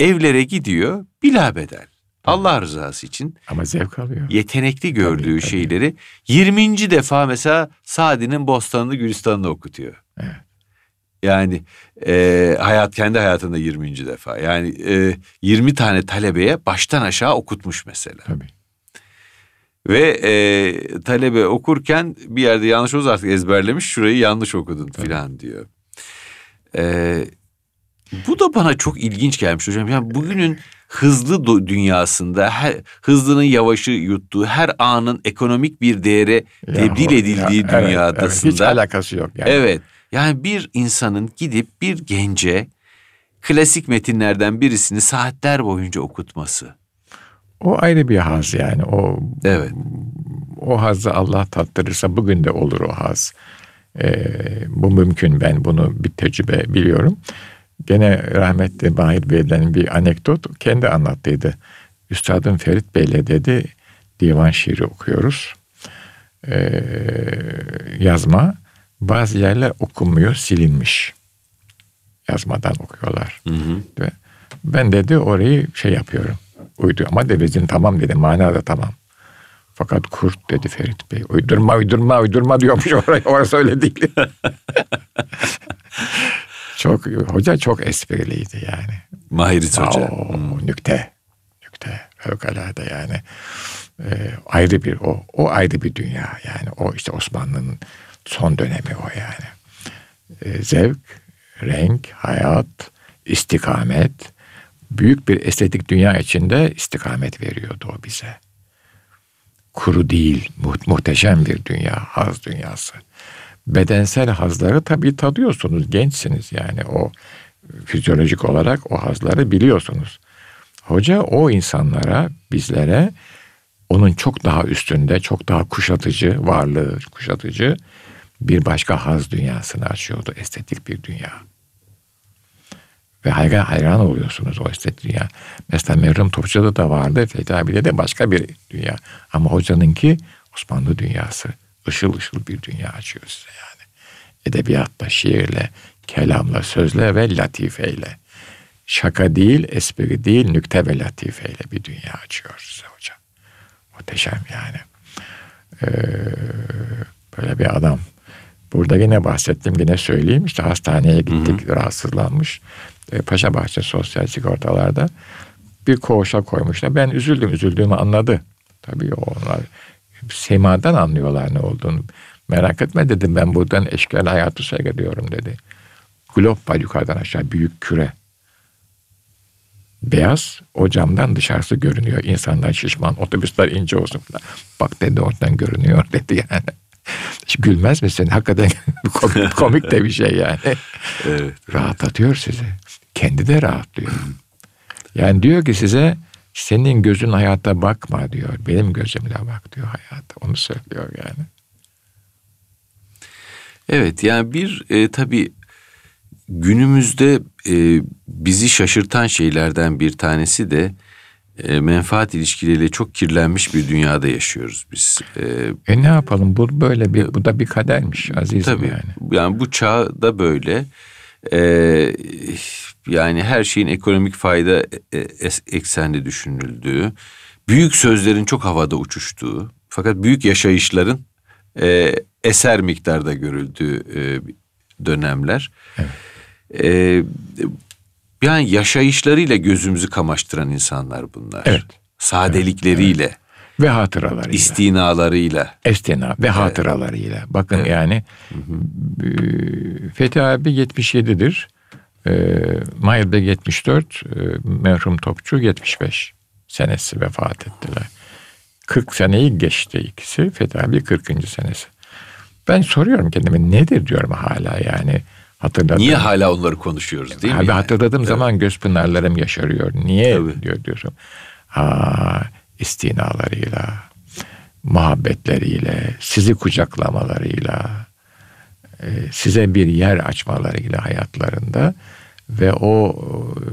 evlere gidiyor bilabedel. Allah rızası için Ama zevk alıyor. yetenekli gördüğü tabii. şeyleri 20. defa mesela Sadi'nin Bostanını Gülistan'ını okutuyor. Evet. Yani e, hayat kendi hayatında 20. defa. Yani e, 20 tane talebeye baştan aşağı okutmuş mesela. Tabii. Ve e, talebe okurken bir yerde yanlış olursa artık ezberlemiş şurayı yanlış okudun filan diyor. E, bu da bana çok ilginç gelmiş hocam. Yani bugünün hızlı dünyasında her, hızlının yavaşı yuttuğu her anın ekonomik bir değere Ya tebdil edildiği ya, evet, dünyadasında. evet, hiç alakası yok. Yani. Evet. Yani bir insanın gidip bir gence klasik metinlerden birisini saatler boyunca okutması. O ayrı bir haz yani. O Evet. o hazzı Allah tattırırsa bugün de olur o haz. Ee, bu mümkün. Ben bunu bir tecrübe biliyorum. Gene rahmetli Mahir Bey'den bir anekdot kendi anlattıydı. Üstadım Ferit Bey'le dedi divan şiiri okuyoruz. Ee, yazma. Bazı yerler okunmuyor, silinmiş. Yazmadan okuyorlar. Hı hı. Ben dedi orayı şey yapıyorum. Uydu ama devezin tamam dedi. Manada tamam. Fakat kurt dedi Ferit Bey. Uydurma uydurma uydurma diyormuş oraya. Orası öyle değil. çok hoca çok espriliydi yani. Mahiriz Hoca. Oo, nükte. Nükte. Fevkalade yani. Ee, ayrı bir o. O ayrı bir dünya yani. O işte Osmanlı'nın son dönemi o yani. Ee, zevk, renk, hayat, istikamet. Büyük bir estetik dünya içinde istikamet veriyordu o bize. Kuru değil, mu- muhteşem bir dünya, haz dünyası. Bedensel hazları tabii tadıyorsunuz, gençsiniz yani o fizyolojik olarak o hazları biliyorsunuz. Hoca o insanlara, bizlere onun çok daha üstünde, çok daha kuşatıcı, varlığı kuşatıcı bir başka haz dünyasını açıyordu. Estetik bir dünya. Ve hayran, hayran oluyorsunuz o estetik dünya. Mesela Meryem Topçu'da da vardı. Fethi abi'de de başka bir dünya. Ama hocanınki Osmanlı dünyası. Işıl ışıl bir dünya açıyor size yani. Edebiyatla, şiirle, kelamla, sözle ve latifeyle. Şaka değil, espri değil, nükte ve latifeyle bir dünya açıyor size hocam. Muhteşem yani. Ee, böyle bir adam. Burada yine bahsettim yine söyleyeyim. İşte hastaneye gittik rahatsızlanmış. E, Paşabahçe sosyal sigortalarda bir koğuşa koymuşlar. Ben üzüldüm üzüldüğümü anladı. Tabii onlar semadan anlıyorlar ne olduğunu. Merak etme dedim ben buradan eşkal hayatı seyrediyorum dedi. Glob var yukarıdan aşağı büyük küre. Beyaz o camdan dışarısı görünüyor. İnsanlar şişman otobüsler ince olsun falan. Bak dedi oradan görünüyor dedi yani. Gülmez misin? Hakikaten komik, komik de bir şey yani. Evet. Rahatlatıyor sizi. Kendi de rahatlıyor. Yani diyor ki size senin gözün hayata bakma diyor. Benim gözümle bak diyor hayata. Onu söylüyor yani. Evet yani bir e, tabii günümüzde e, bizi şaşırtan şeylerden bir tanesi de e, menfaat ilişkileriyle çok kirlenmiş bir dünyada yaşıyoruz biz. E, E ne yapalım? Bu böyle bir bu da bir kadermiş azizim tabii yani. yani bu çağda böyle e, yani her şeyin ekonomik fayda e, es- eksenli düşünüldüğü, büyük sözlerin çok havada uçuştuğu fakat büyük yaşayışların e, eser miktarda görüldüğü e, dönemler. E, yani yaşayışlarıyla gözümüzü kamaştıran insanlar bunlar. Evet. Sadelikleriyle, Ve hatıralarıyla. istinalarıyla. Estina ve hatıralarıyla. Bakın yani e, Fethi abi 77'dir. E, Mahir Bey 74, e, merhum Topçu 75 senesi vefat ettiler. 40 seneyi geçti ikisi. Fethi abi 40. senesi. Ben soruyorum kendime nedir diyorum hala yani Hatırladım. Niye hala onları konuşuyoruz değil mi? Abi yani? hatırladığım Evet. zaman göz pınarlarım yaşarıyor. Niye Tabii. diyor diyorsun. Ha istinalarıyla, muhabbetleriyle, sizi kucaklamalarıyla, e, size bir yer açmalarıyla hayatlarında ve o e,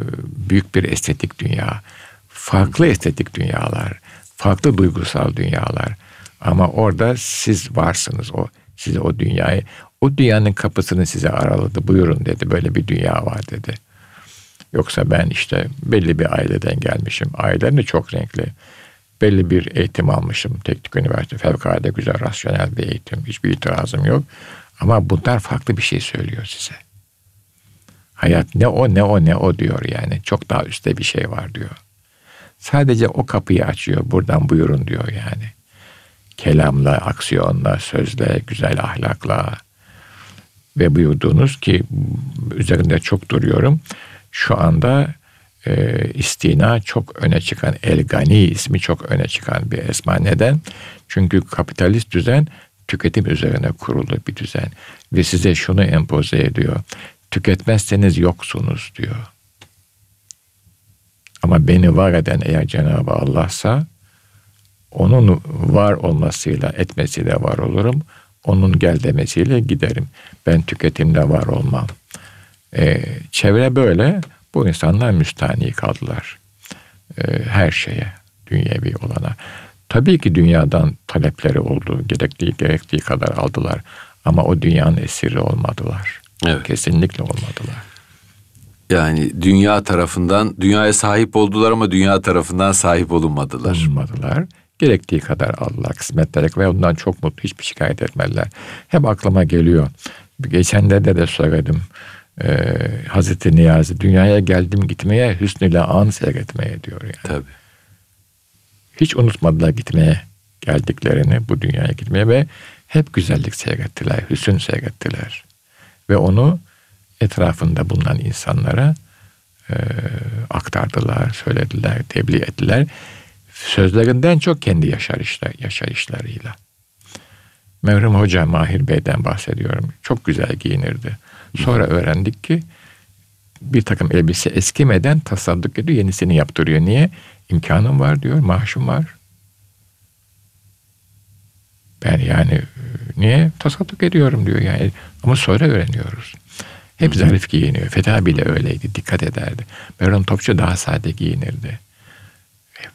büyük bir estetik dünya, farklı estetik dünyalar, farklı duygusal dünyalar. Ama orada siz varsınız. O size o dünyayı, o dünyanın kapısını size araladı. Buyurun dedi. Böyle bir dünya var dedi. Yoksa ben işte belli bir aileden gelmişim. Ailem de çok renkli. Belli bir eğitim almışım. Teknik üniversite fevkalade güzel, rasyonel bir eğitim. Hiçbir itirazım yok. Ama bunlar farklı bir şey söylüyor size. Hayat ne o ne o ne o diyor yani. Çok daha üstte bir şey var diyor. Sadece o kapıyı açıyor. Buradan buyurun diyor yani. Kelamla, aksiyonla, sözle, güzel ahlakla ve buyurduğunuz ki üzerinde çok duruyorum. Şu anda e, istina çok öne çıkan, El Gani ismi çok öne çıkan bir esma. Neden? Çünkü kapitalist düzen tüketim üzerine kurulu bir düzen. Ve size şunu empoze ediyor. Tüketmezseniz yoksunuz diyor. Ama beni var eden eğer Cenab-ı Allah'sa onun var olmasıyla etmesiyle var olurum. Onun gel demesiyle giderim. Ben tüketimde var olmam. Ee, çevre böyle. Bu insanlar müstahni kaldılar. Ee, her şeye, dünyevi olana. Tabii ki dünyadan talepleri oldu. Gerektiği, gerektiği kadar aldılar. Ama o dünyanın esiri olmadılar. Evet. Kesinlikle olmadılar. Yani dünya tarafından dünyaya sahip oldular ama dünya tarafından sahip olunmadılar. Bulunmadılar. Gerektiği kadar aldılar kısmetleri ve ondan çok mutlu hiçbir şikayet etmediler. Hep aklıma geliyor. Geçenlerde de söyledim. Ee, Hazreti Niyazi dünyaya geldim gitmeye hüsnüyle an seyretmeye diyor yani. Tabii. Hiç unutmadılar gitmeye geldiklerini bu dünyaya gitmeye ve hep güzellik seyrettiler, hüsün seyrettiler. Ve onu etrafında bulunan insanlara e, aktardılar, söylediler, tebliğ ettiler. Sözlerinden çok kendi yaşarışlar, yaşayışlarıyla. Merhum Hoca Mahir Bey'den bahsediyorum. Çok güzel giyinirdi. Sonra öğrendik ki bir takım elbise eskimeden tasadduk ediyor, yenisini yaptırıyor. Niye? İmkanım var diyor, maaşım var. Ben yani e, niye tasadduk ediyorum diyor yani. Ama sonra öğreniyoruz. Hep zarif giyiniyor. Feda bile öyleydi. Dikkat ederdi. Beron Topçu daha sade giyinirdi.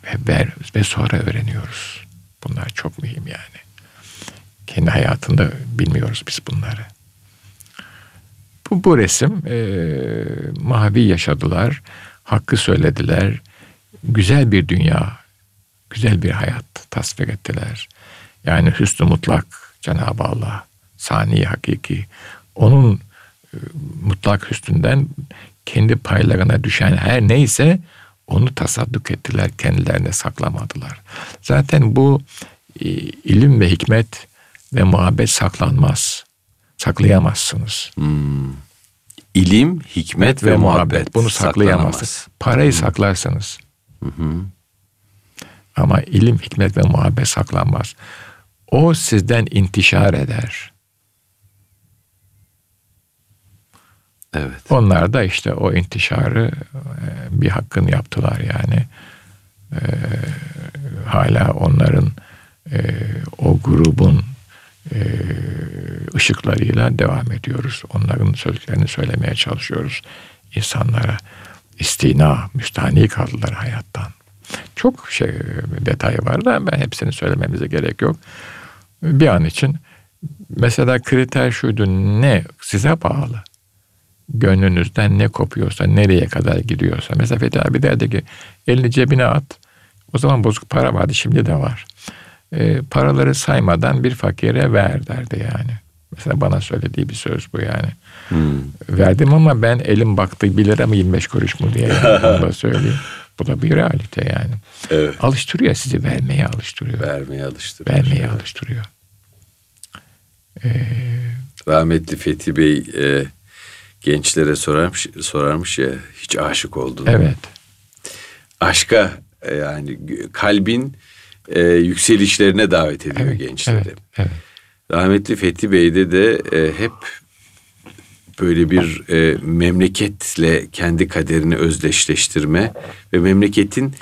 Ve, ve, ve sonra öğreniyoruz. Bunlar çok mühim yani. Kendi hayatında bilmiyoruz biz bunları. Bu, bu resim e, mavi yaşadılar. Hakkı söylediler. Güzel bir dünya, güzel bir hayat tasvir ettiler. Yani hüsnü mutlak Cenab-ı Allah, sani hakiki. Onun e, mutlak hüsnünden kendi paylarına düşen her neyse onu tasadduk ettiler, kendilerine saklamadılar. Zaten bu e, ilim ve hikmet ve muhabbet saklanmaz. Saklayamazsınız. Hmm. İlim, hikmet ve, muhabbet. Bunu saklayamazsınız. Parayı saklarsınız. Hı hı. Ama ilim, hikmet ve muhabbet saklanmaz. O sizden intişar eder. Evet. Onlar da işte o intişarı e, bir hakkın yaptılar yani. E, hala onların e, o grubun ışıklarıyla devam ediyoruz. Onların sözlerini söylemeye çalışıyoruz insanlara. İstina, müstahni kaldılar hayattan. Çok şey detayı var da ben hepsini söylememize gerek yok. Bir an için mesela kriter şuydu ne size bağlı. Gönlünüzden ne kopuyorsa, nereye kadar gidiyorsa. Mesela Fethi abi derdi ki elini cebine at. O zaman bozuk para vardı, şimdi de var. E, paraları saymadan bir fakire ver derdi yani. Mesela bana söylediği bir söz bu yani. Hmm. Verdim ama ben elim baktı 1 lira mı 25 kuruş mu diye yani. Onu da söyleyeyim. Bu da bir realite yani. Evet. Alıştırıyor sizi vermeye alıştırıyor. Vermeye alıştırıyor. Vermeye alıştırıyor. Ee, Rahmetli Fethi Bey e, gençlere sorarmış, sorarmış ya hiç aşık oldun evet. Aşka e, yani kalbin e, yükselişlerine davet ediyor Evet, gençleri. evet, evet. Rahmetli Fethi Bey'de de e, hep böyle bir e, memleketle kendi kaderini özdeşleştirme ve memleketin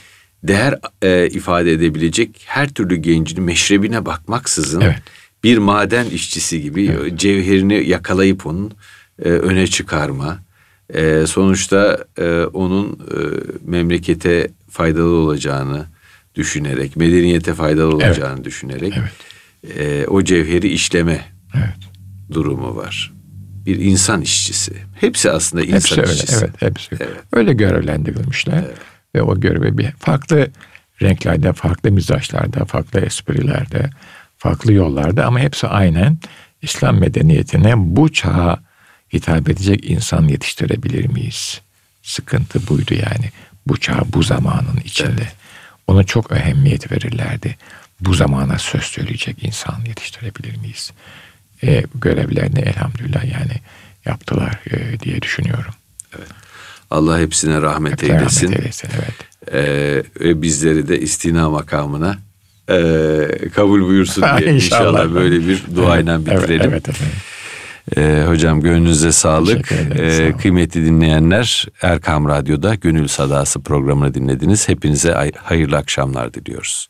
değer e, ifade edebilecek her türlü gencini meşrebine bakmaksızın Evet. bir maden işçisi gibi cevherini yakalayıp onun e, öne çıkarma. E, sonuçta e, onun e, memlekete faydalı olacağını düşünerek, medeniyete faydalı olacağını düşünerek e, o cevheri işleme Evet. durumu var. Bir insan işçisi. Hepsi aslında insan Hepsi öyle. işçisi. Evet, hepsi. Öyle görevlendirilmişler. Ve o görevi bir farklı renklerde, farklı mizaçlarda, farklı esprilerde, farklı yollarda ama hepsi aynen İslam medeniyetine bu çağa hitap edecek insan yetiştirebilir miyiz? Sıkıntı buydu yani. Bu çağ bu zamanın içinde. Ona çok ehemmiyet verirlerdi. Bu zamana söz söyleyecek insan yetiştirebilir miyiz? E, görevlerini elhamdülillah yani yaptılar e, diye düşünüyorum. Allah hepsine rahmet Hep rahmet eylesin. eylesin, evet. Ee, ve bizleri de istina makamına e, kabul buyursun diye İnşallah. inşallah böyle bir duayla Evet, bitirelim. Evet, evet efendim. Ee, hocam gönlünüze sağlık. Ederim, Ee, sağ olun. kıymetli dinleyenler Erkam Radyo'da Gönül Sadası programını dinlediniz. Hepinize ay- hayırlı akşamlar diliyoruz.